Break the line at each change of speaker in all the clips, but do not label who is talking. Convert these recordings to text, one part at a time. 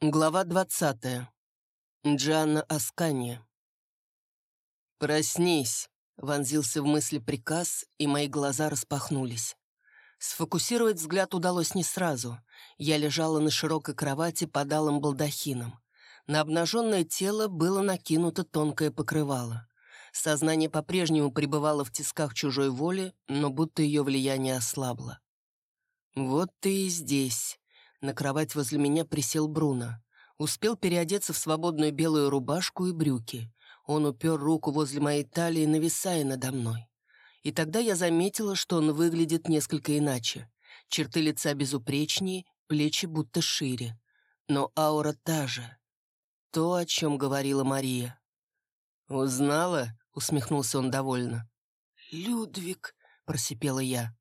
Глава 20. Джанна Аскания. «Проснись!» — вонзился в мысли приказ, и мои глаза распахнулись. Сфокусировать взгляд удалось не сразу. Я лежала на широкой кровати под алым балдахином. На обнаженное тело было накинуто тонкое покрывало. Сознание по-прежнему пребывало в тисках чужой воли, но будто ее влияние ослабло. «Вот ты и здесь», на кровать возле меня присел Бруно. Успел переодеться в свободную белую рубашку и брюки. Он упер руку возле моей талии, нависая надо мной. И тогда я заметила, что он выглядит несколько иначе. Черты лица безупречнее, плечи будто шире. Но аура та же. То, о чем говорила Мария. «Узнала?» — усмехнулся он довольно. «Людвиг», — просипела я.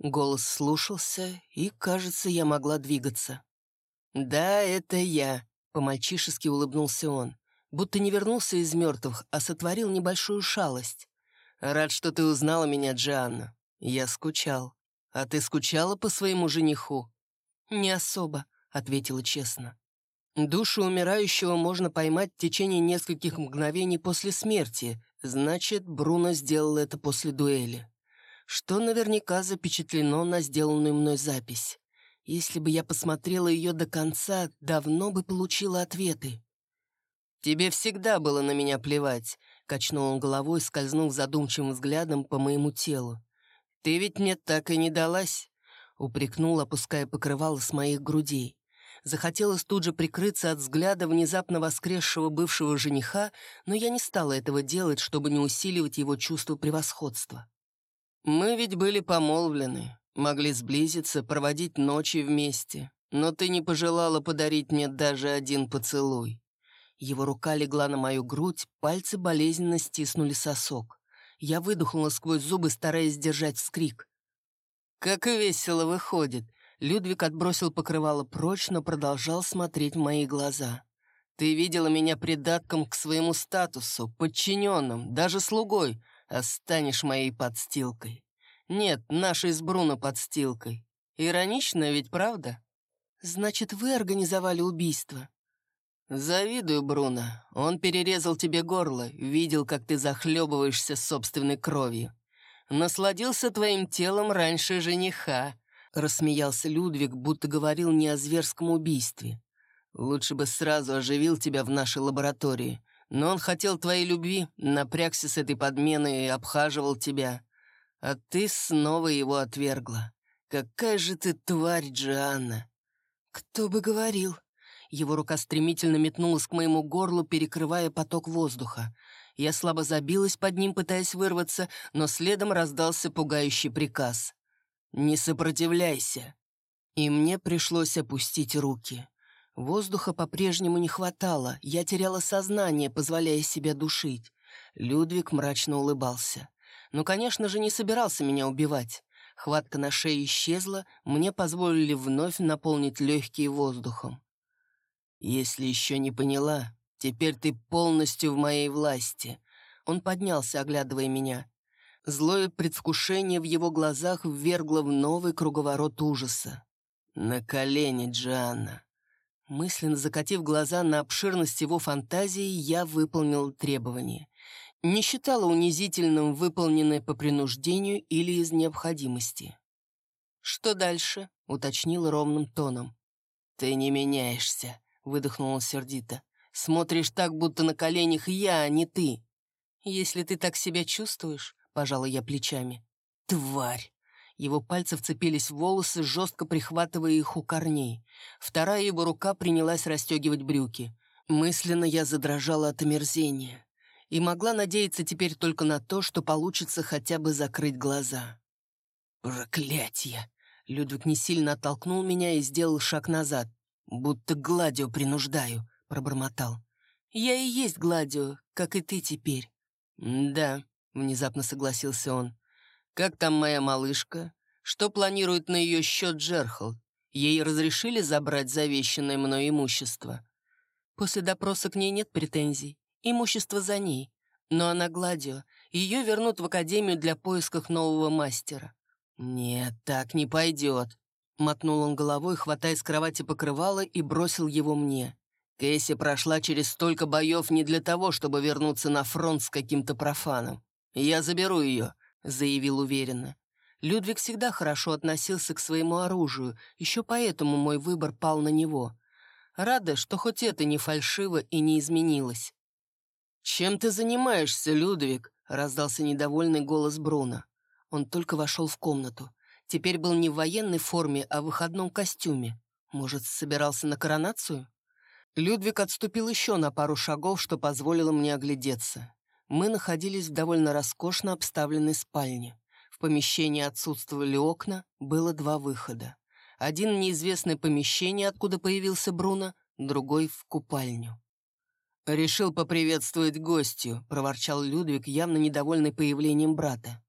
Голос слушался, и, кажется, я могла двигаться. «Да, это я», — по-мальчишески улыбнулся он. Будто не вернулся из мертвых, а сотворил небольшую шалость. «Рад, что ты узнала меня, Джианна. Я скучал. А ты скучала по своему жениху?» «Не особо», — ответила честно. «Душу умирающего можно поймать в течение нескольких мгновений после смерти. Значит, Бруно сделал это после дуэли что наверняка запечатлено на сделанную мной запись. Если бы я посмотрела ее до конца, давно бы получила ответы. «Тебе всегда было на меня плевать», — качнул он головой, скользнув задумчивым взглядом по моему телу. «Ты ведь мне так и не далась», — упрекнул, опуская покрывало с моих грудей. Захотелось тут же прикрыться от взгляда внезапно воскресшего бывшего жениха, но я не стала этого делать, чтобы не усиливать его чувство превосходства. Мы ведь были помолвлены, могли сблизиться, проводить ночи вместе, но ты не пожелала подарить мне даже один поцелуй. Его рука легла на мою грудь, пальцы болезненно стиснули сосок. Я выдохнула сквозь зубы, стараясь сдержать вскрик. «Как весело выходит!» Людвиг отбросил покрывало прочь, но продолжал смотреть в мои глаза. «Ты видела меня придатком к своему статусу, подчиненным, даже слугой, а станешь моей подстилкой. Нет, нашей с Бруно подстилкой. Иронично ведь, правда? Значит, вы организовали убийство? Завидую, Бруно. Он перерезал тебе горло, видел, как ты захлебываешься собственной кровью. Насладился твоим телом раньше жениха. Рассмеялся Людвиг, будто говорил не о зверском убийстве. Лучше бы сразу оживил тебя в нашей лаборатории. Но он хотел твоей любви, напрягся с этой подменой и обхаживал тебя. А ты снова его отвергла. Какая же ты тварь, Джианна!» «Кто бы говорил?» Его рука стремительно метнулась к моему горлу, перекрывая поток воздуха. Я слабо забилась под ним, пытаясь вырваться, но следом раздался пугающий приказ. «Не сопротивляйся!» И мне пришлось опустить руки. Воздуха по-прежнему не хватало, я теряла сознание, позволяя себя душить. Людвиг мрачно улыбался. Но, конечно же, не собирался меня убивать. Хватка на шее исчезла, мне позволили вновь наполнить легкие воздухом. «Если еще не поняла, теперь ты полностью в моей власти». Он поднялся, оглядывая меня. Злое предвкушение в его глазах ввергло в новый круговорот ужаса. «На колени, Джианна. Мысленно закатив глаза на обширность его фантазии, я выполнил требование. Не считала унизительным выполненное по принуждению или из необходимости. «Что дальше?» — уточнил ровным тоном. «Ты не меняешься», — выдохнула сердито. «Смотришь так, будто на коленях я, а не ты». «Если ты так себя чувствуешь», — пожала я плечами. «Тварь!» Его пальцы вцепились в волосы, жестко прихватывая их у корней. Вторая его рука принялась расстегивать брюки. Мысленно я задрожала от омерзения. И могла надеяться теперь только на то, что получится хотя бы закрыть глаза. «Проклятье!» Людвиг не сильно оттолкнул меня и сделал шаг назад. «Будто гладио принуждаю», — пробормотал. «Я и есть гладио, как и ты теперь». «Да», — внезапно согласился он. «Как там моя малышка? Что планирует на ее счет Джерхол? Ей разрешили забрать завещанное мной имущество?» После допроса к ней нет претензий. Имущество за ней. Но она Гладио. Ее вернут в академию для поисков нового мастера. «Нет, так не пойдет». Мотнул он головой, хватая с кровати покрывало и бросил его мне. Кэсси прошла через столько боев не для того, чтобы вернуться на фронт с каким-то профаном. «Я заберу ее», — заявил уверенно. Людвиг всегда хорошо относился к своему оружию, еще поэтому мой выбор пал на него. Рада, что хоть это не фальшиво и не изменилось. «Чем ты занимаешься, Людвиг?» — раздался недовольный голос Бруно. Он только вошел в комнату. Теперь был не в военной форме, а в выходном костюме. Может, собирался на коронацию? Людвиг отступил еще на пару шагов, что позволило мне оглядеться. Мы находились в довольно роскошно обставленной спальне. В помещении отсутствовали окна, было два выхода. Один неизвестное помещение, откуда появился Бруно, другой — в купальню. «Решил поприветствовать гостью», — проворчал Людвиг, явно недовольный появлением брата.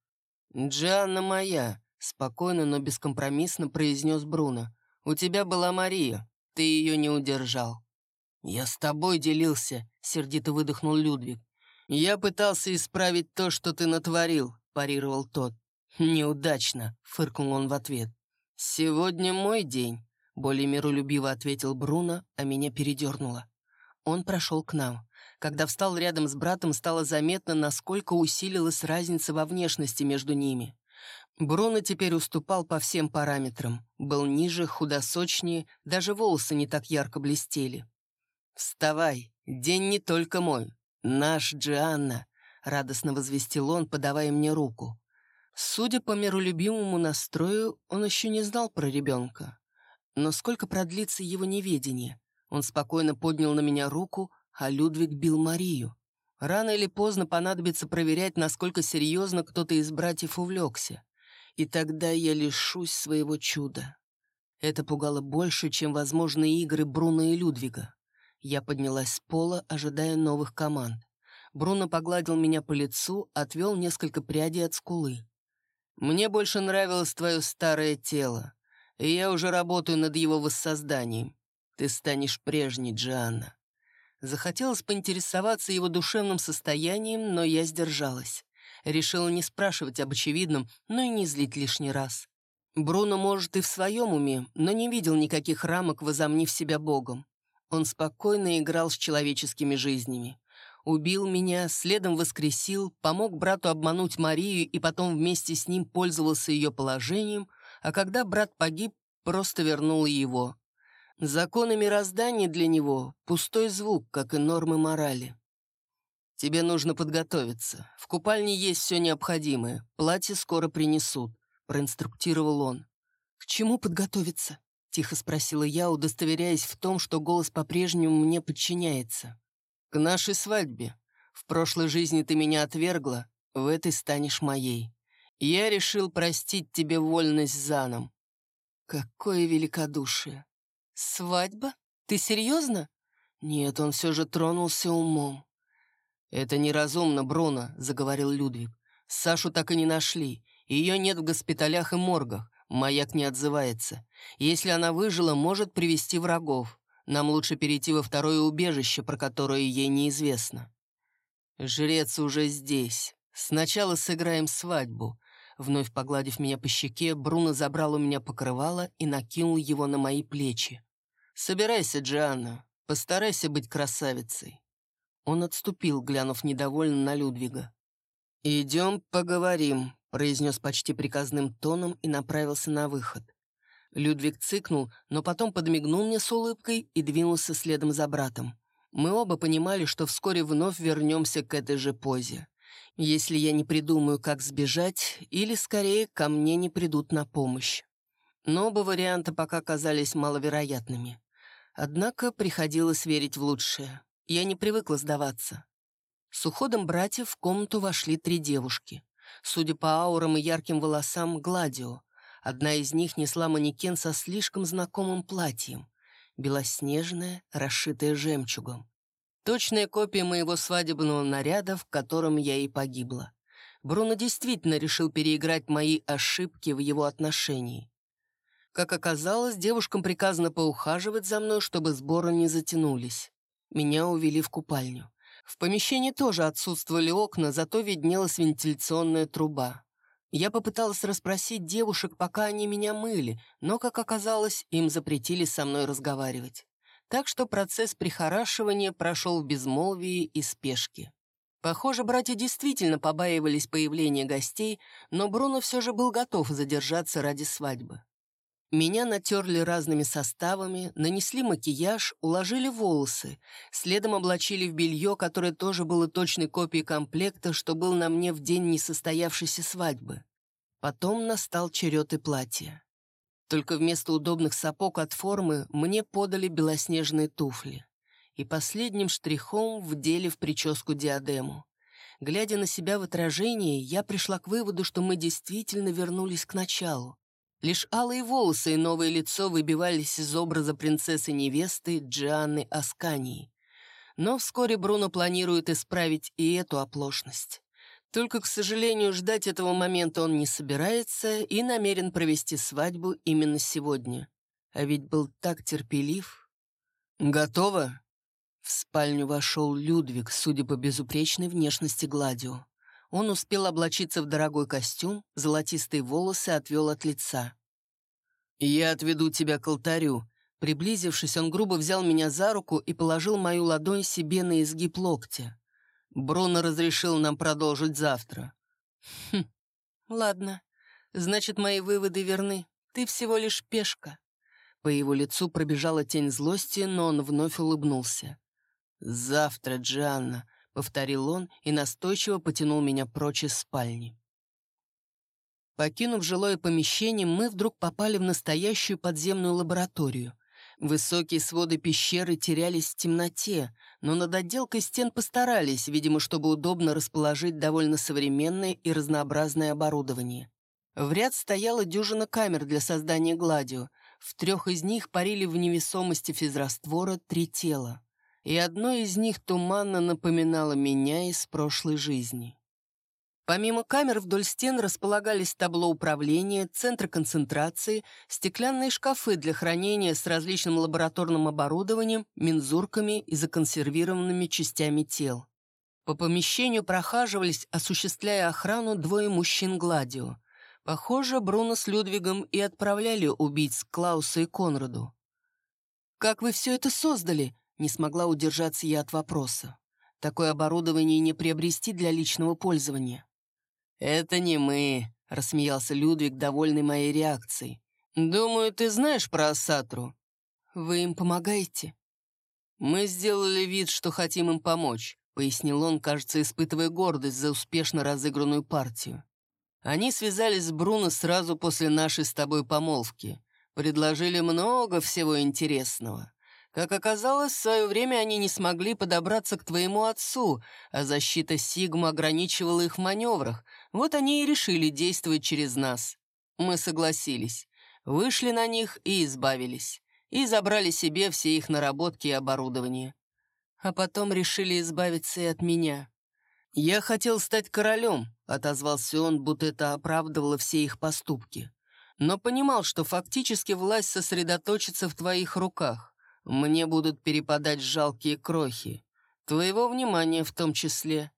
«Джианна моя», — спокойно, но бескомпромиссно произнес Бруно. «У тебя была Мария, ты ее не удержал». «Я с тобой делился», — сердито выдохнул Людвиг. «Я пытался исправить то, что ты натворил», — парировал тот. «Неудачно», — фыркнул он в ответ. «Сегодня мой день», — более миролюбиво ответил Бруно, а меня передернуло. Он прошел к нам. Когда встал рядом с братом, стало заметно, насколько усилилась разница во внешности между ними. Бруно теперь уступал по всем параметрам. Был ниже, худосочнее, даже волосы не так ярко блестели. «Вставай, день не только мой. Наш Джианна», — радостно возвестил он, подавая мне руку. Судя по миролюбимому настрою, он еще не знал про ребенка. Но сколько продлится его неведение? Он спокойно поднял на меня руку, а Людвиг бил Марию. Рано или поздно понадобится проверять, насколько серьезно кто-то из братьев увлекся. И тогда я лишусь своего чуда. Это пугало больше, чем возможные игры Бруно и Людвига. Я поднялась с пола, ожидая новых команд. Бруно погладил меня по лицу, отвел несколько прядей от скулы. «Мне больше нравилось твое старое тело, и я уже работаю над его воссозданием. Ты станешь прежней, Джианна». Захотелось поинтересоваться его душевным состоянием, но я сдержалась. Решила не спрашивать об очевидном, но и не злить лишний раз. Бруно, может, и в своем уме, но не видел никаких рамок, возомнив себя богом. Он спокойно играл с человеческими жизнями. Убил меня, следом воскресил, помог брату обмануть Марию и потом вместе с ним пользовался ее положением, а когда брат погиб, просто вернул его. Законы мироздания для него — пустой звук, как и нормы морали. «Тебе нужно подготовиться. В купальне есть все необходимое. Платье скоро принесут», — проинструктировал он. «К чему подготовиться?» Тихо спросила я, удостоверяясь в том, что голос по-прежнему мне подчиняется. «К нашей свадьбе. В прошлой жизни ты меня отвергла, в этой станешь моей. Я решил простить тебе вольность заном». Какое великодушие! Свадьба? Ты серьезно? Нет, он все же тронулся умом. «Это неразумно, Бруно», — заговорил Людвиг. «Сашу так и не нашли. Ее нет в госпиталях и моргах. Маяк не отзывается. Если она выжила, может привести врагов. Нам лучше перейти во второе убежище, про которое ей неизвестно. Жрец уже здесь. Сначала сыграем свадьбу. Вновь погладив меня по щеке, Бруно забрал у меня покрывало и накинул его на мои плечи. «Собирайся, Джианна. Постарайся быть красавицей». Он отступил, глянув недовольно на Людвига. «Идем поговорим», произнес почти приказным тоном и направился на выход. Людвиг цыкнул, но потом подмигнул мне с улыбкой и двинулся следом за братом. Мы оба понимали, что вскоре вновь вернемся к этой же позе. Если я не придумаю, как сбежать, или, скорее, ко мне не придут на помощь. Но оба варианта пока казались маловероятными. Однако приходилось верить в лучшее. Я не привыкла сдаваться. С уходом братьев в комнату вошли три девушки. Судя по аурам и ярким волосам, Гладио. Одна из них несла манекен со слишком знакомым платьем. Белоснежное, расшитое жемчугом. Точная копия моего свадебного наряда, в котором я и погибла. Бруно действительно решил переиграть мои ошибки в его отношении. Как оказалось, девушкам приказано поухаживать за мной, чтобы сборы не затянулись. Меня увели в купальню. В помещении тоже отсутствовали окна, зато виднелась вентиляционная труба. Я попыталась расспросить девушек, пока они меня мыли, но, как оказалось, им запретили со мной разговаривать. Так что процесс прихорашивания прошел в безмолвии и спешке. Похоже, братья действительно побаивались появления гостей, но Бруно все же был готов задержаться ради свадьбы. Меня натерли разными составами, нанесли макияж, уложили волосы, следом облачили в белье, которое тоже было точной копией комплекта, что был на мне в день несостоявшейся свадьбы. Потом настал черед и платья. Только вместо удобных сапог от формы мне подали белоснежные туфли. И последним штрихом вдели в прическу диадему. Глядя на себя в отражении, я пришла к выводу, что мы действительно вернулись к началу. Лишь алые волосы и новое лицо выбивались из образа принцессы-невесты Джианны Аскании. Но вскоре Бруно планирует исправить и эту оплошность. Только, к сожалению, ждать этого момента он не собирается и намерен провести свадьбу именно сегодня. А ведь был так терпелив. «Готово?» В спальню вошел Людвиг, судя по безупречной внешности Гладио. Он успел облачиться в дорогой костюм, золотистые волосы отвел от лица. «Я отведу тебя к алтарю». Приблизившись, он грубо взял меня за руку и положил мою ладонь себе на изгиб локтя. Бруно разрешил нам продолжить завтра. «Хм, ладно. Значит, мои выводы верны. Ты всего лишь пешка». По его лицу пробежала тень злости, но он вновь улыбнулся. «Завтра, Джианна», повторил он и настойчиво потянул меня прочь из спальни. Покинув жилое помещение, мы вдруг попали в настоящую подземную лабораторию. Высокие своды пещеры терялись в темноте, но над отделкой стен постарались, видимо, чтобы удобно расположить довольно современное и разнообразное оборудование. В ряд стояла дюжина камер для создания гладио. В трех из них парили в невесомости физраствора три тела и одно из них туманно напоминало меня из прошлой жизни. Помимо камер вдоль стен располагались табло управления, центры концентрации, стеклянные шкафы для хранения с различным лабораторным оборудованием, мензурками и законсервированными частями тел. По помещению прохаживались, осуществляя охрану, двое мужчин-гладио. Похоже, Бруно с Людвигом и отправляли убийц Клауса и Конраду. «Как вы все это создали?» Не смогла удержаться я от вопроса. Такое оборудование не приобрести для личного пользования. «Это не мы», — рассмеялся Людвиг, довольный моей реакцией. «Думаю, ты знаешь про Асатру?» «Вы им помогаете?» «Мы сделали вид, что хотим им помочь», — пояснил он, кажется, испытывая гордость за успешно разыгранную партию. «Они связались с Бруно сразу после нашей с тобой помолвки. Предложили много всего интересного. Как оказалось, в свое время они не смогли подобраться к твоему отцу, а защита Сигма ограничивала их в маневрах. Вот они и решили действовать через нас. Мы согласились. Вышли на них и избавились. И забрали себе все их наработки и оборудование. А потом решили избавиться и от меня. «Я хотел стать королем», — отозвался он, будто это оправдывало все их поступки. «Но понимал, что фактически власть сосредоточится в твоих руках. Мне будут перепадать жалкие крохи. Твоего внимания в том числе.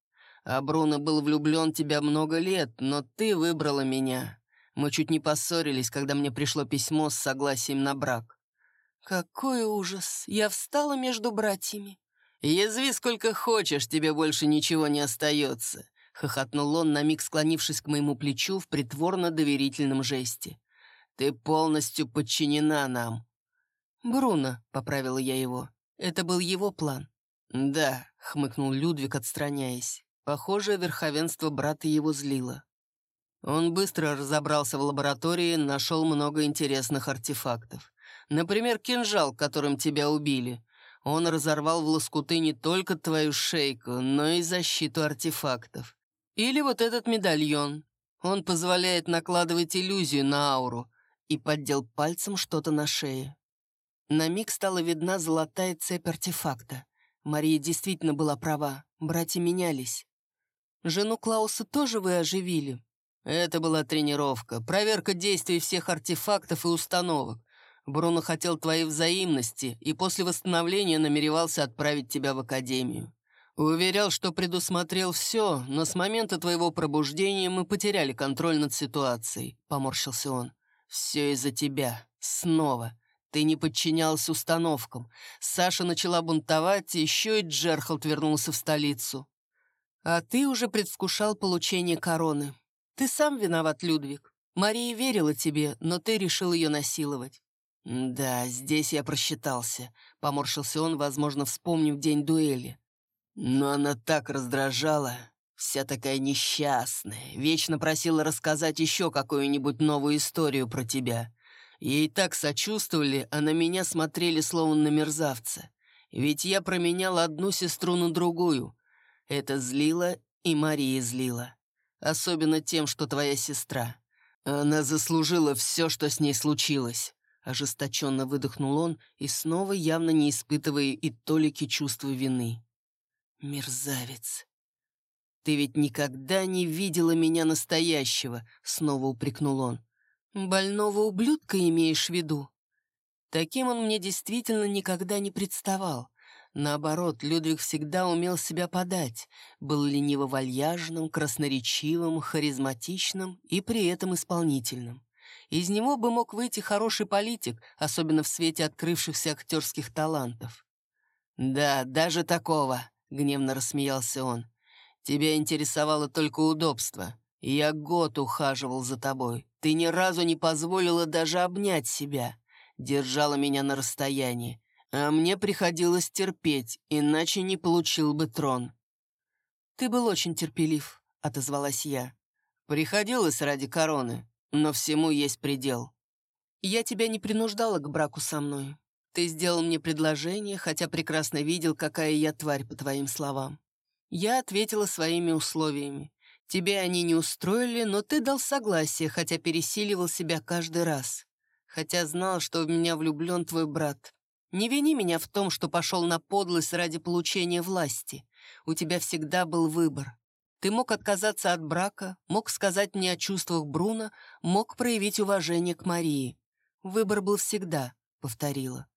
А Бруно был влюблен в тебя много лет, но ты выбрала меня. Мы чуть не поссорились, когда мне пришло письмо с согласием на брак. Какой ужас! Я встала между братьями. Язви сколько хочешь, тебе больше ничего не остается. Хохотнул он, на миг склонившись к моему плечу в притворно-доверительном жесте. «Ты полностью подчинена нам. «Бруно», — поправила я его. «Это был его план». «Да», — хмыкнул Людвиг, отстраняясь. Похоже, верховенство брата его злило. Он быстро разобрался в лаборатории, нашел много интересных артефактов. Например, кинжал, которым тебя убили. Он разорвал в лоскуты не только твою шейку, но и защиту артефактов. Или вот этот медальон. Он позволяет накладывать иллюзию на ауру и поддел пальцем что-то на шее. На миг стала видна золотая цепь артефакта. Мария действительно была права, братья менялись. Жену Клауса тоже вы оживили? Это была тренировка, проверка действий всех артефактов и установок. Бруно хотел твоей взаимности и после восстановления намеревался отправить тебя в академию. «Уверял, что предусмотрел все, но с момента твоего пробуждения мы потеряли контроль над ситуацией», — поморщился он. «Все из-за тебя. Снова. Ты не подчинялся установкам. Саша начала бунтовать, еще и Джерхалд вернулся в столицу. А ты уже предвкушал получение короны. Ты сам виноват, Людвиг. Мария верила тебе, но ты решил ее насиловать. «Да, здесь я просчитался», — поморщился он, возможно, вспомнив день дуэли. «Но она так раздражала, вся такая несчастная, вечно просила рассказать еще какую-нибудь новую историю про тебя. Ей так сочувствовали, а на меня смотрели словно на мерзавца. Ведь я променял одну сестру на другую. Это злило и Мария злила. Особенно тем, что твоя сестра. Она заслужила все, что с ней случилось. Ожесточенно выдохнул он и снова явно не испытывая и толики чувства вины. «Мерзавец! Ты ведь никогда не видела меня настоящего!» — снова упрекнул он. «Больного ублюдка имеешь в виду?» Таким он мне действительно никогда не представал. Наоборот, Людвиг всегда умел себя подать, был лениво-вальяжным, красноречивым, харизматичным и при этом исполнительным. Из него бы мог выйти хороший политик, особенно в свете открывшихся актерских талантов. «Да, даже такого», — гневно рассмеялся он. «Тебя интересовало только удобство. Я год ухаживал за тобой. Ты ни разу не позволила даже обнять себя. Держала меня на расстоянии. А мне приходилось терпеть, иначе не получил бы трон». «Ты был очень терпелив», — отозвалась я. «Приходилось ради короны, но всему есть предел». «Я тебя не принуждала к браку со мной. Ты сделал мне предложение, хотя прекрасно видел, какая я тварь, по твоим словам. Я ответила своими условиями. Тебе они не устроили, но ты дал согласие, хотя пересиливал себя каждый раз. Хотя знал, что в меня влюблен твой брат. Не вини меня в том, что пошел на подлость ради получения власти. У тебя всегда был выбор. Ты мог отказаться от брака, мог сказать мне о чувствах Бруно, мог проявить уважение к Марии. Выбор был всегда, — повторила.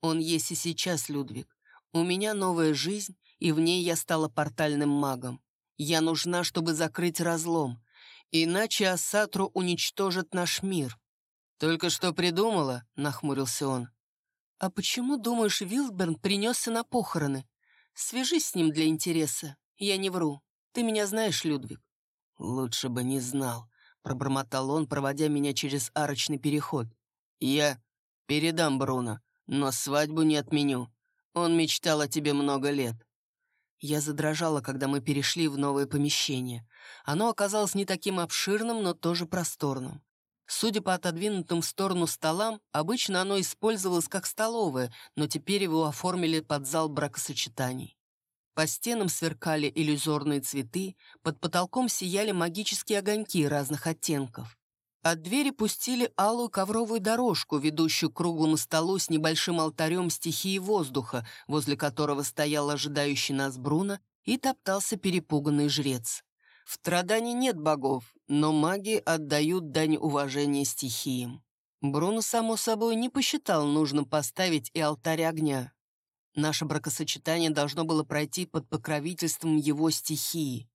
Он есть и сейчас, Людвиг. У меня новая жизнь, и в ней я стала портальным магом. Я нужна, чтобы закрыть разлом. Иначе Асатру уничтожит наш мир. «Только что придумала?» — нахмурился он. «А почему, думаешь, Вилберн принесся на похороны? Свяжись с ним для интереса. Я не вру. Ты меня знаешь, Людвиг». «Лучше бы не знал», — пробормотал он, проводя меня через арочный переход. «Я передам Бруно, но свадьбу не отменю. Он мечтал о тебе много лет». Я задрожала, когда мы перешли в новое помещение. Оно оказалось не таким обширным, но тоже просторным. Судя по отодвинутым в сторону столам, обычно оно использовалось как столовая, но теперь его оформили под зал бракосочетаний. По стенам сверкали иллюзорные цветы, под потолком сияли магические огоньки разных оттенков. От двери пустили алую ковровую дорожку, ведущую к круглому столу с небольшим алтарем стихии воздуха, возле которого стоял ожидающий нас Бруно и топтался перепуганный жрец. В Традане нет богов, но маги отдают дань уважения стихиям. Бруно, само собой, не посчитал нужным поставить и алтарь огня. Наше бракосочетание должно было пройти под покровительством его стихии.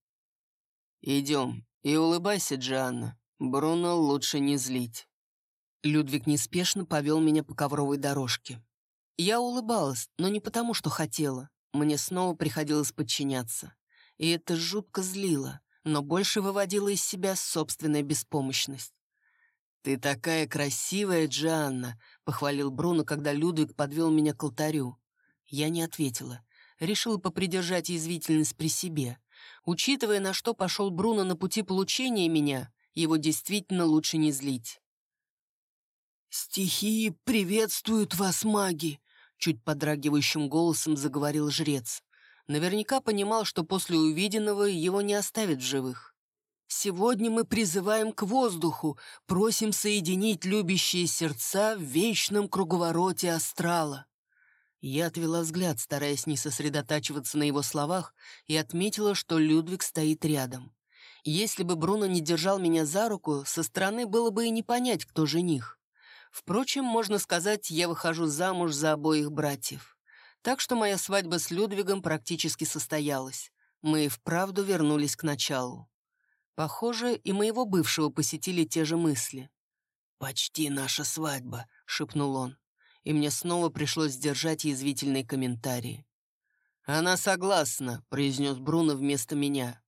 «Идем и улыбайся, Джианна», Бруно лучше не злить. Людвиг неспешно повел меня по ковровой дорожке. Я улыбалась, но не потому, что хотела. Мне снова приходилось подчиняться. И это жутко злило, но больше выводило из себя собственная беспомощность. «Ты такая красивая, Джанна!» — похвалил Бруно, когда Людвиг подвел меня к алтарю. Я не ответила. Решила попридержать язвительность при себе. Учитывая, на что пошел Бруно на пути получения меня, его действительно лучше не злить. «Стихии приветствуют вас, маги!» Чуть подрагивающим голосом заговорил жрец. Наверняка понимал, что после увиденного его не оставят в живых. «Сегодня мы призываем к воздуху, просим соединить любящие сердца в вечном круговороте астрала». Я отвела взгляд, стараясь не сосредотачиваться на его словах, и отметила, что Людвиг стоит рядом. Если бы Бруно не держал меня за руку, со стороны было бы и не понять, кто жених. Впрочем, можно сказать, я выхожу замуж за обоих братьев. Так что моя свадьба с Людвигом практически состоялась. Мы и вправду вернулись к началу. Похоже, и моего бывшего посетили те же мысли. «Почти наша свадьба», — шепнул он. И мне снова пришлось сдержать язвительные комментарии. «Она согласна», — произнес Бруно вместо меня.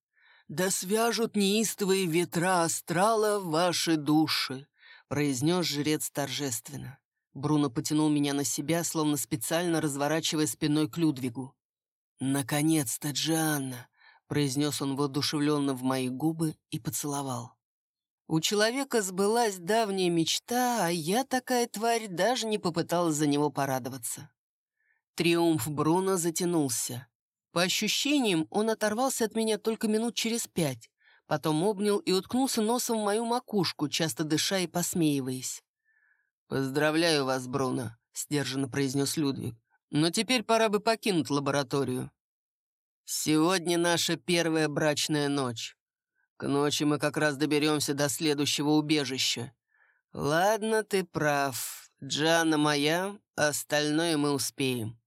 «Да свяжут неистовые ветра астрала ваши души», — произнес жрец торжественно. Бруно потянул меня на себя, словно специально разворачивая спиной к Людвигу. «Наконец-то, Джианна!» — произнес он воодушевленно в мои губы и поцеловал. У человека сбылась давняя мечта, а я, такая тварь, даже не попыталась за него порадоваться. Триумф Бруно затянулся. По ощущениям, он оторвался от меня только минут через пять, потом обнял и уткнулся носом в мою макушку, часто дыша и посмеиваясь. «Поздравляю вас, Бруно», — сдержанно произнес Людвиг. «Но теперь пора бы покинуть лабораторию. Сегодня наша первая брачная ночь. К ночи мы как раз доберемся до следующего убежища. Ладно, ты прав. Джана моя, остальное мы успеем».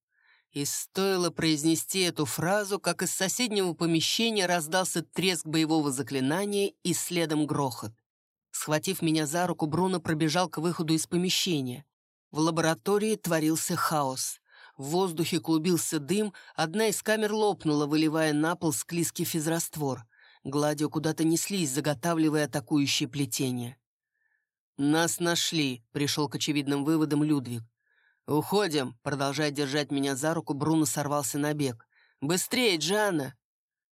И стоило произнести эту фразу, как из соседнего помещения раздался треск боевого заклинания и следом грохот. Схватив меня за руку, Бруно пробежал к выходу из помещения. В лаборатории творился хаос. В воздухе клубился дым, одна из камер лопнула, выливая на пол склизкий физраствор. Гладио куда-то неслись, заготавливая атакующие плетения. «Нас нашли», — пришел к очевидным выводам Людвиг. «Уходим», — продолжая держать меня за руку, Бруно сорвался на бег. «Быстрее, Джана!»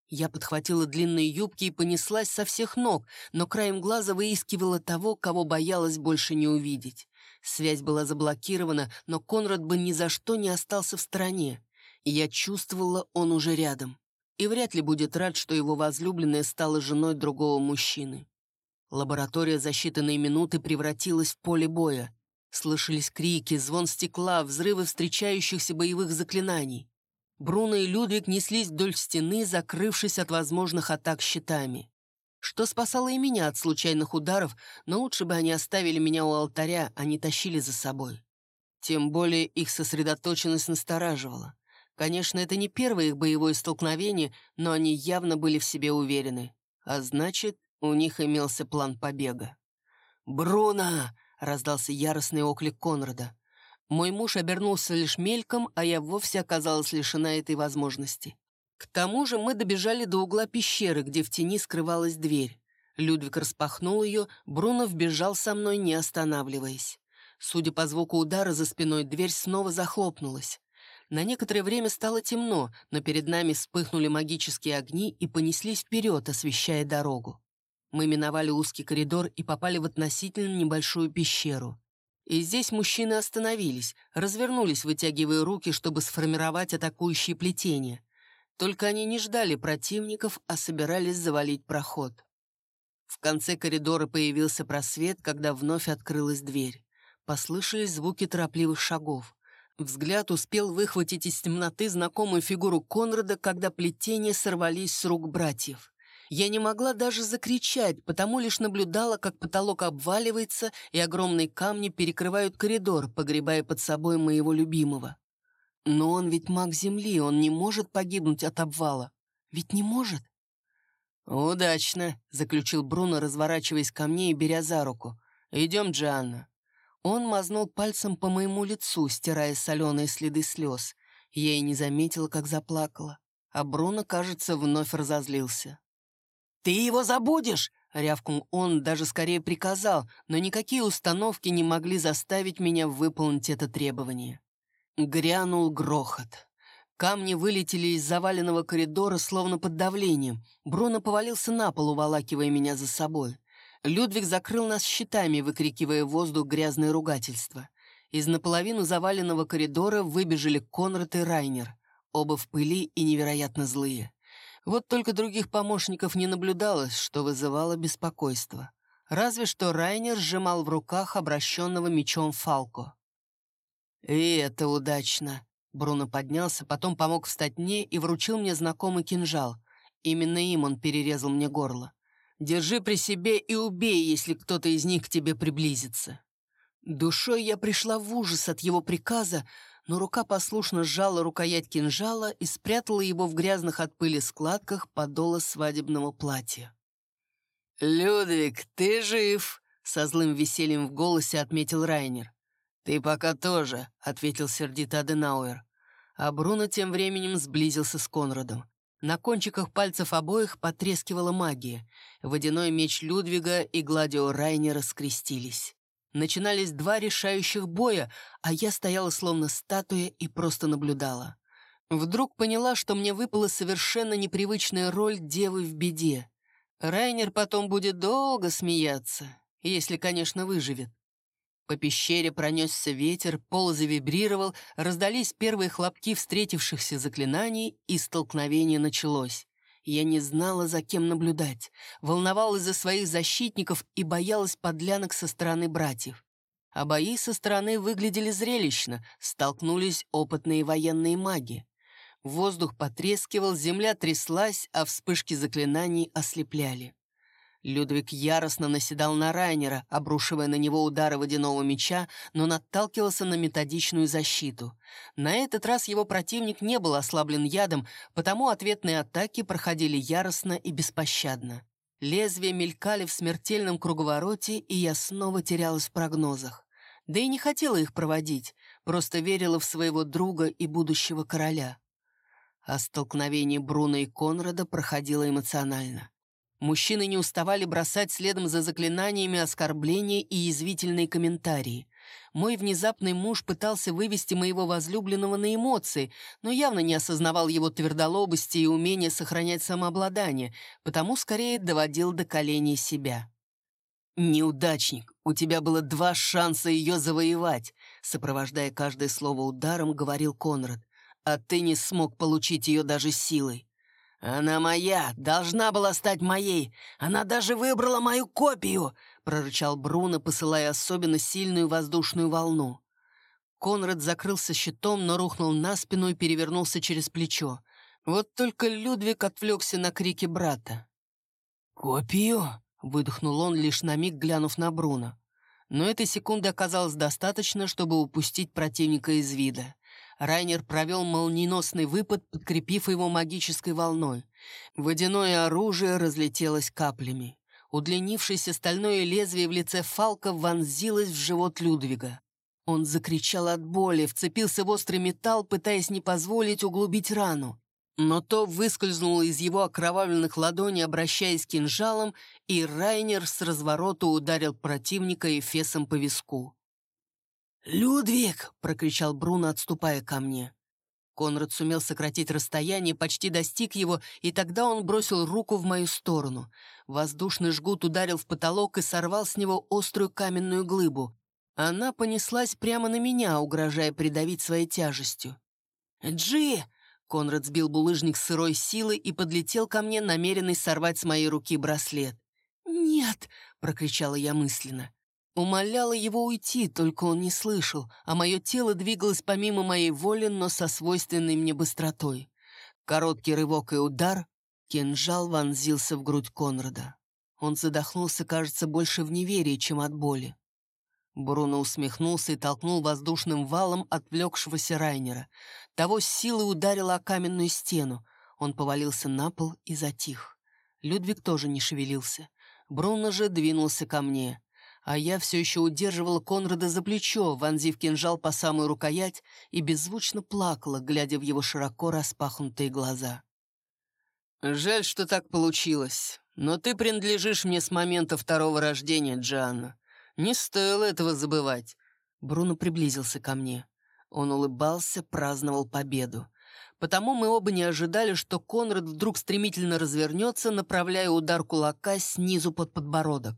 Я подхватила длинные юбки и понеслась со всех ног, но краем глаза выискивала того, кого боялась больше не увидеть. Связь была заблокирована, но Конрад бы ни за что не остался в стороне. я чувствовала, он уже рядом. И вряд ли будет рад, что его возлюбленная стала женой другого мужчины. Лаборатория за считанные минуты превратилась в поле боя. Слышались крики, звон стекла, взрывы встречающихся боевых заклинаний. Бруно и Людвиг неслись вдоль стены, закрывшись от возможных атак щитами. Что спасало и меня от случайных ударов, но лучше бы они оставили меня у алтаря, а не тащили за собой. Тем более их сосредоточенность настораживала. Конечно, это не первое их боевое столкновение, но они явно были в себе уверены. А значит, у них имелся план побега. «Бруно!» — раздался яростный оклик Конрада. Мой муж обернулся лишь мельком, а я вовсе оказалась лишена этой возможности. К тому же мы добежали до угла пещеры, где в тени скрывалась дверь. Людвиг распахнул ее, Бруно вбежал со мной, не останавливаясь. Судя по звуку удара за спиной, дверь снова захлопнулась. На некоторое время стало темно, но перед нами вспыхнули магические огни и понеслись вперед, освещая дорогу. Мы миновали узкий коридор и попали в относительно небольшую пещеру. И здесь мужчины остановились, развернулись, вытягивая руки, чтобы сформировать атакующие плетения. Только они не ждали противников, а собирались завалить проход. В конце коридора появился просвет, когда вновь открылась дверь. Послышались звуки торопливых шагов. Взгляд успел выхватить из темноты знакомую фигуру Конрада, когда плетения сорвались с рук братьев. Я не могла даже закричать, потому лишь наблюдала, как потолок обваливается, и огромные камни перекрывают коридор, погребая под собой моего любимого. Но он ведь маг Земли, он не может погибнуть от обвала. Ведь не может? «Удачно», — заключил Бруно, разворачиваясь ко мне и беря за руку. «Идем, Джианна». Он мазнул пальцем по моему лицу, стирая соленые следы слез. Я и не заметила, как заплакала. А Бруно, кажется, вновь разозлился. «Ты его забудешь!» — рявкнул он, даже скорее приказал, но никакие установки не могли заставить меня выполнить это требование. Грянул грохот. Камни вылетели из заваленного коридора, словно под давлением. Бруно повалился на пол, уволакивая меня за собой. Людвиг закрыл нас щитами, выкрикивая в воздух грязное ругательство. Из наполовину заваленного коридора выбежали Конрад и Райнер, оба в пыли и невероятно злые. Вот только других помощников не наблюдалось, что вызывало беспокойство. Разве что Райнер сжимал в руках обращенного мечом Фалко. «И это удачно!» Бруно поднялся, потом помог встать мне и вручил мне знакомый кинжал. Именно им он перерезал мне горло. «Держи при себе и убей, если кто-то из них к тебе приблизится». Душой я пришла в ужас от его приказа, но рука послушно сжала рукоять кинжала и спрятала его в грязных от пыли складках подола свадебного платья. «Людвиг, ты жив!» — со злым весельем в голосе отметил Райнер. «Ты пока тоже», — ответил сердито Аденауэр. А Бруно тем временем сблизился с Конрадом. На кончиках пальцев обоих потрескивала магия. Водяной меч Людвига и гладио Райнера скрестились. Начинались два решающих боя, а я стояла словно статуя и просто наблюдала. Вдруг поняла, что мне выпала совершенно непривычная роль девы в беде. Райнер потом будет долго смеяться, если, конечно, выживет. По пещере пронесся ветер, пол завибрировал, раздались первые хлопки встретившихся заклинаний, и столкновение началось. Я не знала, за кем наблюдать, волновалась за своих защитников и боялась подлянок со стороны братьев. А бои со стороны выглядели зрелищно, столкнулись опытные военные маги. Воздух потрескивал, земля тряслась, а вспышки заклинаний ослепляли. Людвиг яростно наседал на Райнера, обрушивая на него удары водяного меча, но наталкивался на методичную защиту. На этот раз его противник не был ослаблен ядом, потому ответные атаки проходили яростно и беспощадно. Лезвия мелькали в смертельном круговороте, и я снова терялась в прогнозах. Да и не хотела их проводить, просто верила в своего друга и будущего короля. А столкновение Бруно и Конрада проходило эмоционально. Мужчины не уставали бросать следом за заклинаниями оскорбления и язвительные комментарии. Мой внезапный муж пытался вывести моего возлюбленного на эмоции, но явно не осознавал его твердолобости и умения сохранять самообладание, потому скорее доводил до коленей себя. «Неудачник, у тебя было два шанса ее завоевать», сопровождая каждое слово ударом, говорил Конрад. «А ты не смог получить ее даже силой. «Она моя, должна была стать моей. Она даже выбрала мою копию!» — прорычал Бруно, посылая особенно сильную воздушную волну. Конрад закрылся щитом, но рухнул на спину и перевернулся через плечо. Вот только Людвиг отвлекся на крики брата. «Копию?» — выдохнул он, лишь на миг глянув на Бруно. Но этой секунды оказалось достаточно, чтобы упустить противника из вида. Райнер провел молниеносный выпад, подкрепив его магической волной. Водяное оружие разлетелось каплями. Удлинившееся стальное лезвие в лице Фалка вонзилось в живот Людвига. Он закричал от боли, вцепился в острый металл, пытаясь не позволить углубить рану. Но то выскользнуло из его окровавленных ладоней, обращаясь кинжалом, и Райнер с разворота ударил противника эфесом по виску. «Людвиг!» — прокричал Бруно, отступая ко мне. Конрад сумел сократить расстояние, почти достиг его, и тогда он бросил руку в мою сторону. Воздушный жгут ударил в потолок и сорвал с него острую каменную глыбу. Она понеслась прямо на меня, угрожая придавить своей тяжестью. «Джи!» — Конрад сбил булыжник с сырой силой и подлетел ко мне, намеренный сорвать с моей руки браслет. «Нет!» — прокричала я мысленно. Умоляла его уйти, только он не слышал, а мое тело двигалось помимо моей воли, но со свойственной мне быстротой. Короткий рывок и удар, кинжал вонзился в грудь Конрада. Он задохнулся, кажется, больше в неверии, чем от боли. Бруно усмехнулся и толкнул воздушным валом отвлекшегося Райнера. Того с силой ударило о каменную стену. Он повалился на пол и затих. Людвиг тоже не шевелился. Бруно же двинулся ко мне а я все еще удерживала Конрада за плечо, вонзив кинжал по самую рукоять и беззвучно плакала, глядя в его широко распахнутые глаза. «Жаль, что так получилось, но ты принадлежишь мне с момента второго рождения, Джанна. Не стоило этого забывать». Бруно приблизился ко мне. Он улыбался, праздновал победу. Потому мы оба не ожидали, что Конрад вдруг стремительно развернется, направляя удар кулака снизу под подбородок.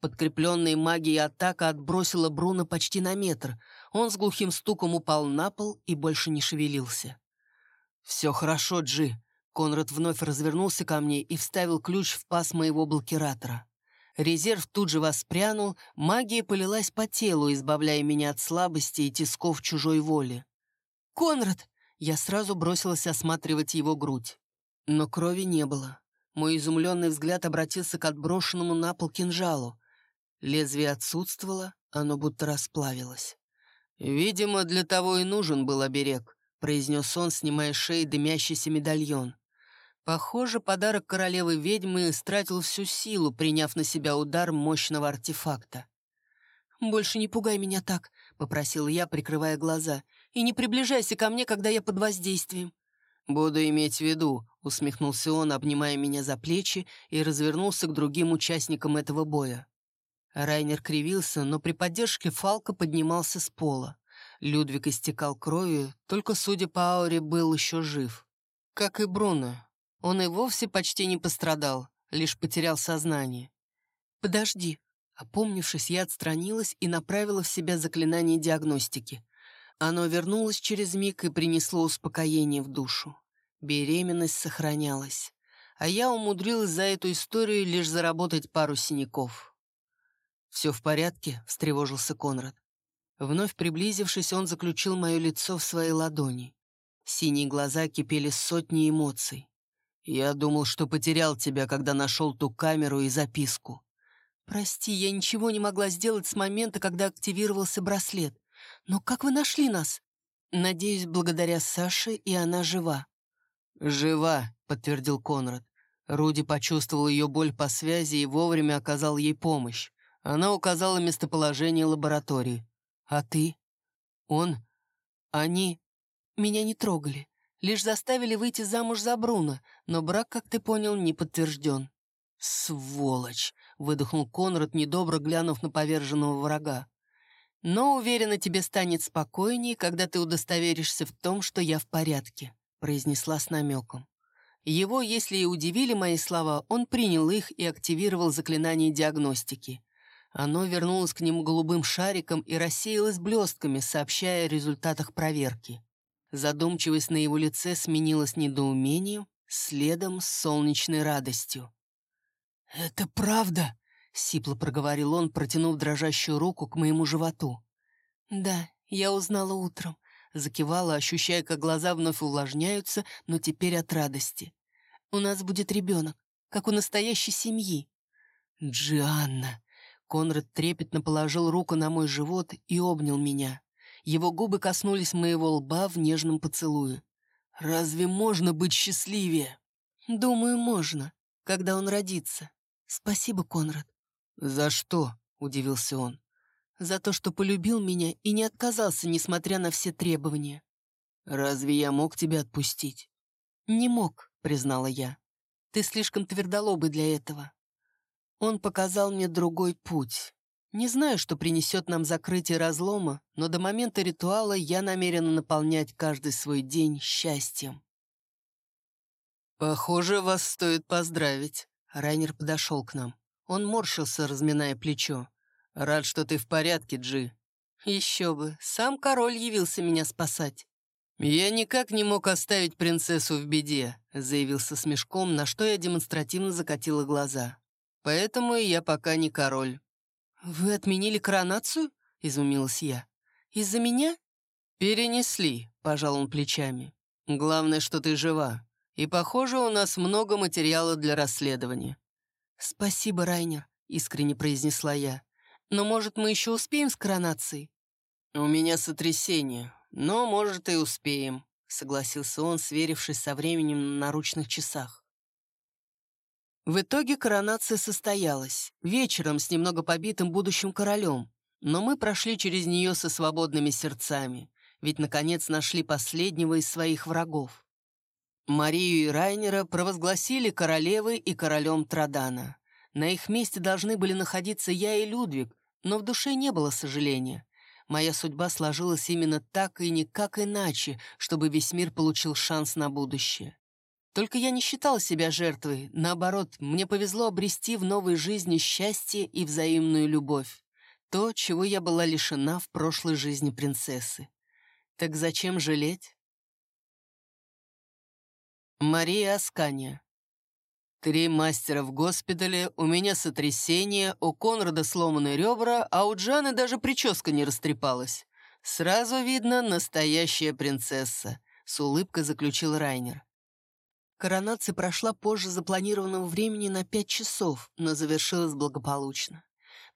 Подкрепленная магией атака отбросила Бруно почти на метр. Он с глухим стуком упал на пол и больше не шевелился. «Все хорошо, Джи». Конрад вновь развернулся ко мне и вставил ключ в паз моего блокиратора. Резерв тут же воспрянул, магия полилась по телу, избавляя меня от слабости и тисков чужой воли. «Конрад!» Я сразу бросилась осматривать его грудь. Но крови не было. Мой изумленный взгляд обратился к отброшенному на пол кинжалу. Лезвие отсутствовало, оно будто расплавилось. «Видимо, для того и нужен был оберег», — произнес он, снимая с шеи дымящийся медальон. Похоже, подарок королевы ведьмы стратил всю силу, приняв на себя удар мощного артефакта. «Больше не пугай меня так», — попросила я, прикрывая глаза. «И не приближайся ко мне, когда я под воздействием». «Буду иметь в виду», — усмехнулся он, обнимая меня за плечи и развернулся к другим участникам этого боя. Райнер кривился, но при поддержке Фалка поднимался с пола. Людвиг истекал кровью, только, судя по ауре, был еще жив. Как и Бруно. Он и вовсе почти не пострадал, лишь потерял сознание. «Подожди», Опомнившись, я отстранилась и направила в себя заклинание диагностики. Оно вернулось через миг и принесло успокоение в душу. Беременность сохранялась. А я умудрилась за эту историю лишь заработать пару синяков. «Все в порядке?» — встревожился Конрад. Вновь приблизившись, он заключил мое лицо в свои ладони. Синие глаза кипели сотни эмоций. «Я думал, что потерял тебя, когда нашел ту камеру и записку. «Прости, я ничего не могла сделать с момента, когда активировался браслет. Но как вы нашли нас?» «Надеюсь, благодаря Саше, и она жива». «Жива», — подтвердил Конрад. Руди почувствовал ее боль по связи и вовремя оказал ей помощь. Она указала местоположение лаборатории. «А ты?» «Он?» «Они?» «Меня не трогали. Лишь заставили выйти замуж за Бруно, но брак, как ты понял, не подтвержден». «Сволочь!» — выдохнул Конрад, недобро глянув на поверженного врага. «Но, уверена, тебе станет спокойнее, когда ты удостоверишься в том, что я в порядке», — произнесла с намеком. Его, если и удивили мои слова, он принял их и активировал заклинание диагностики. Оно вернулось к нему голубым шариком и рассеялось блестками, сообщая о результатах проверки. Задумчивость на его лице сменилась недоумением, следом с солнечной радостью. «Это правда?» — сипло проговорил он, протянув дрожащую руку к моему животу. «Да, я узнала утром», — закивала, ощущая, как глаза вновь увлажняются, но теперь от радости. «У нас будет ребенок, как у настоящей семьи». «Джианна!» Конрад трепетно положил руку на мой живот и обнял меня. Его губы коснулись моего лба в нежном поцелуе. «Разве можно быть счастливее?» «Думаю, можно, когда он родится. «Спасибо, Конрад».
«За что?» — удивился он.
«За то, что полюбил меня и не отказался, несмотря на все требования».
«Разве я мог тебя отпустить?»
«Не мог», — признала я. «Ты слишком твердолобый для этого». Он показал мне другой путь. Не знаю, что принесет нам закрытие разлома, но до момента ритуала я намерена наполнять каждый свой день счастьем.
«Похоже, вас стоит поздравить»,
Райнер подошел к нам. Он морщился, разминая плечо.
«Рад, что ты в порядке, Джи».
«Еще бы, сам король явился меня спасать».
«Я никак не мог оставить принцессу в беде», — заявился с мешком, на что я демонстративно закатила глаза. «Поэтому я пока не король».
«Вы отменили коронацию?» — изумилась я. «Из-за меня?»
«Перенесли», — пожал он плечами. «Главное, что ты жива. И, похоже, у нас много материала для расследования».
«Спасибо, Райнер», — искренне произнесла я. «Но, может, мы еще успеем с коронацией?»
«У меня сотрясение, но, может, и успеем», — согласился он, сверившись со временем на наручных часах.
В итоге коронация состоялась, вечером с немного побитым будущим королем, но мы прошли через нее со свободными сердцами, ведь, наконец, нашли последнего из своих врагов. Марию и Райнера провозгласили королевой и королем Традана. На их месте должны были находиться я и Людвиг, но в душе не было сожаления. Моя судьба сложилась именно так и никак иначе, чтобы весь мир получил шанс на будущее. Только я не считал себя жертвой, наоборот, мне повезло обрести в новой жизни счастье и взаимную любовь. То, чего я была лишена в прошлой жизни принцессы. Так зачем жалеть? Мария Аскания. Три мастера в госпитале, у меня сотрясение, у Конрада сломаны ребра, а у Джаны даже прическа не растрепалась. Сразу видно настоящая принцесса, с улыбкой заключил Райнер. Коронация прошла позже запланированного времени на пять часов, но завершилась благополучно.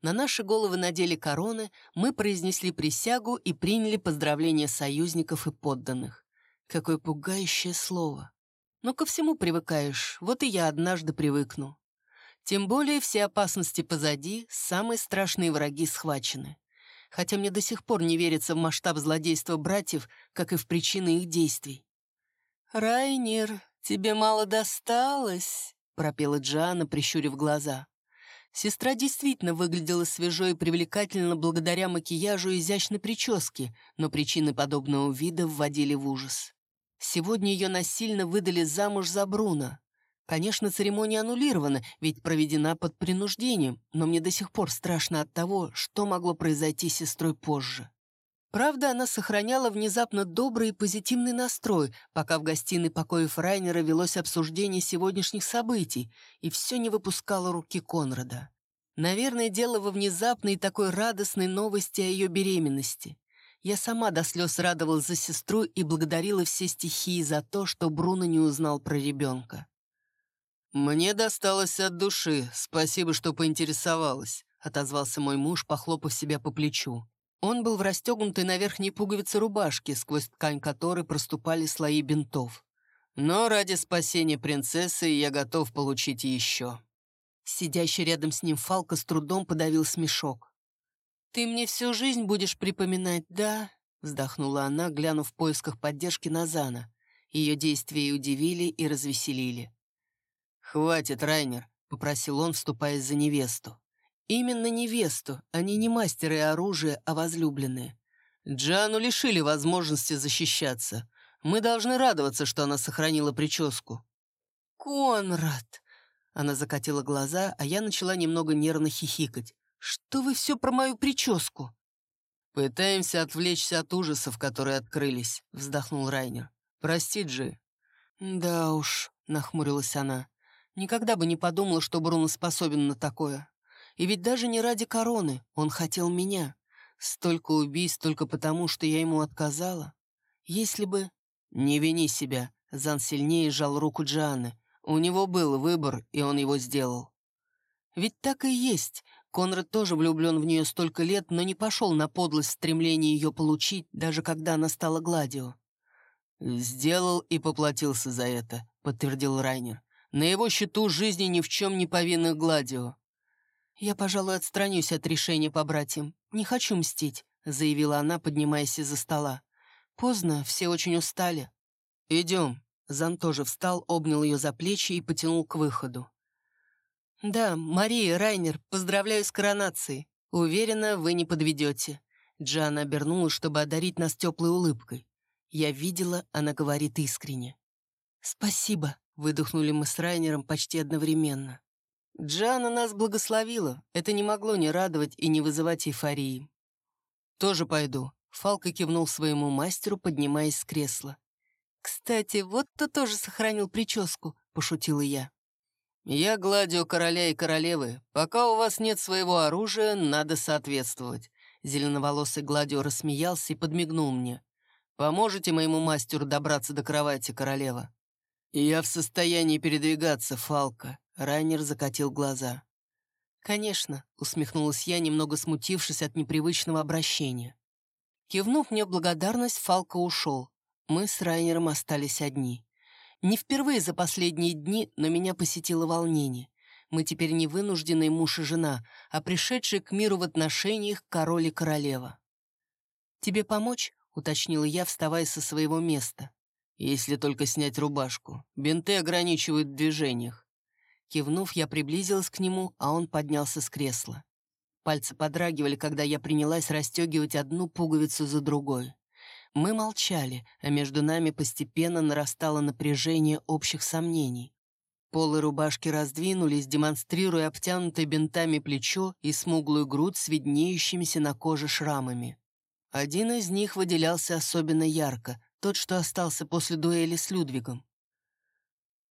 На наши головы надели короны, мы произнесли присягу и приняли поздравления союзников и подданных. Какое пугающее слово. Но ко всему привыкаешь, вот и я однажды привыкну. Тем более все опасности позади, самые страшные враги схвачены. Хотя мне до сих пор не верится в масштаб злодейства братьев, как и в причины их действий. «Райнер, тебе мало досталось», — пропела Джоанна, прищурив глаза. Сестра действительно выглядела свежо и привлекательно благодаря макияжу и изящной прическе, но причины подобного вида вводили в ужас. Сегодня ее насильно выдали замуж за Бруно. Конечно, церемония аннулирована, ведь проведена под принуждением, но мне до сих пор страшно от того, что могло произойти с сестрой позже. Правда, она сохраняла внезапно добрый и позитивный настрой, пока в гостиной покоев Райнера велось обсуждение сегодняшних событий, и все не выпускало руки Конрада. Наверное, дело во внезапной и такой радостной новости о ее беременности. Я сама до слез радовалась за сестру и благодарила все стихии за то, что Бруно не узнал про ребенка.
«Мне досталось от души, спасибо, что поинтересовалась», — отозвался мой муж, похлопав себя по плечу. Он был в расстегнутой на верхней пуговице рубашки, сквозь ткань которой проступали слои бинтов. Но ради спасения принцессы я готов получить еще.
Сидящий рядом с ним Фалка с трудом подавил смешок. «Ты мне всю жизнь будешь припоминать, да?» вздохнула она, глянув в поисках поддержки Назана. Ее действия и удивили, и развеселили.
«Хватит, Райнер», — попросил он, вступая за невесту.
Именно невесту, они не мастеры оружия, а возлюбленные.
Джану лишили возможности защищаться. Мы должны радоваться, что она сохранила прическу.
«Конрад!» Она закатила глаза, а я начала немного нервно хихикать. «Что вы все про мою прическу?»
«Пытаемся отвлечься от ужасов, которые открылись», — вздохнул Райнер. «Прости, Джи».
«Да уж», — нахмурилась она. «Никогда бы не подумала, что Бруно способен на такое. И ведь даже не ради короны, он хотел меня. Столько убийств только потому, что я ему отказала. Если бы...
Не вини себя. Зан сильнее сжал руку Джианны. У него был выбор, и он его сделал.
Ведь так и есть. Конрад тоже влюблен в нее столько лет, но не пошел на подлость в стремлении ее получить, даже когда она стала Гладио.
«Сделал и поплатился за это», — подтвердил Райнер. «На его счету жизни ни в чем не повинных Гладио.
«Я, пожалуй, отстранюсь от решения по братьям. Не хочу мстить», — заявила она, поднимаясь из-за стола. «Поздно, все очень устали».
«Идем».
Зан тоже встал, обнял ее за плечи и потянул к выходу. «Да, Мария, Райнер, поздравляю с коронацией. Уверена, вы не подведете». Джана обернулась, чтобы одарить нас теплой улыбкой. Я видела, она говорит искренне. «Спасибо», — выдохнули мы с Райнером почти одновременно. Джана нас благословила. Это не могло не радовать и не вызывать эйфории. «Тоже пойду», — Фалка кивнул своему мастеру, поднимаясь с кресла. «Кстати, вот кто тоже сохранил прическу», — пошутила я.
«Я гладио короля и королевы. Пока у вас нет своего оружия, надо соответствовать». Зеленоволосый гладио рассмеялся и подмигнул мне. «Поможете моему мастеру добраться до кровати, королева?» «Я в состоянии передвигаться, Фалка», Райнер закатил глаза.
«Конечно», — усмехнулась я, немного смутившись от непривычного обращения. Кивнув мне благодарность, Фалка ушел. Мы с Райнером остались одни. Не впервые за последние дни, но меня посетило волнение. Мы теперь не вынужденные муж и жена, а пришедшие к миру в отношениях король и королева. «Тебе помочь?» — уточнила я, вставая со своего места.
«Если только снять рубашку. Бинты ограничивают в движениях.
Кивнув, я приблизилась к нему, а он поднялся с кресла. Пальцы подрагивали, когда я принялась расстегивать одну пуговицу за другой. Мы молчали, а между нами постепенно нарастало напряжение общих сомнений. Полы рубашки раздвинулись, демонстрируя обтянутое бинтами плечо и смуглую грудь с виднеющимися на коже шрамами. Один из них выделялся особенно ярко, тот, что остался после дуэли с Людвигом.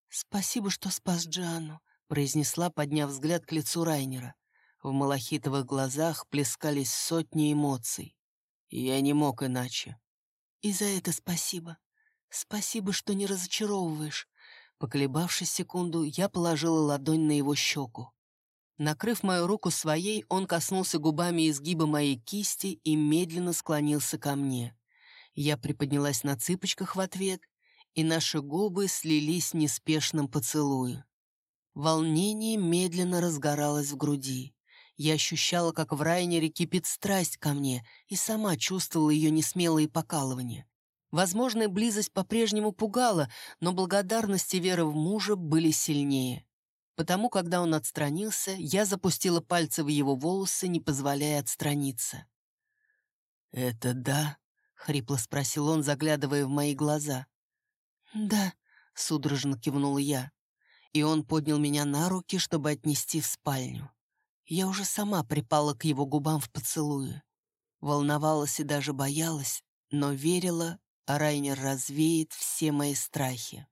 «Спасибо, что спас Джану произнесла, подняв взгляд к лицу Райнера. В малахитовых глазах плескались сотни эмоций. Я не мог иначе. «И за это спасибо. Спасибо, что не разочаровываешь». Поколебавшись секунду, я положила ладонь на его щеку. Накрыв мою руку своей, он коснулся губами изгиба моей кисти и медленно склонился ко мне. Я приподнялась на цыпочках в ответ, и наши губы слились неспешным поцелуем. Волнение медленно разгоралось в груди. Я ощущала, как в Райнере кипит страсть ко мне, и сама чувствовала ее несмелые покалывания. Возможная близость по-прежнему пугала, но благодарность и вера в мужа были сильнее. Потому, когда он отстранился, я запустила пальцы в его волосы, не позволяя отстраниться. «Это да?» — хрипло спросил он, заглядывая в мои глаза. «Да», — судорожно кивнула я. И он поднял меня на руки, чтобы отнести в спальню. Я уже сама припала к его губам в поцелуе. Волновалась и даже боялась, но верила, а Райнер развеет все мои страхи.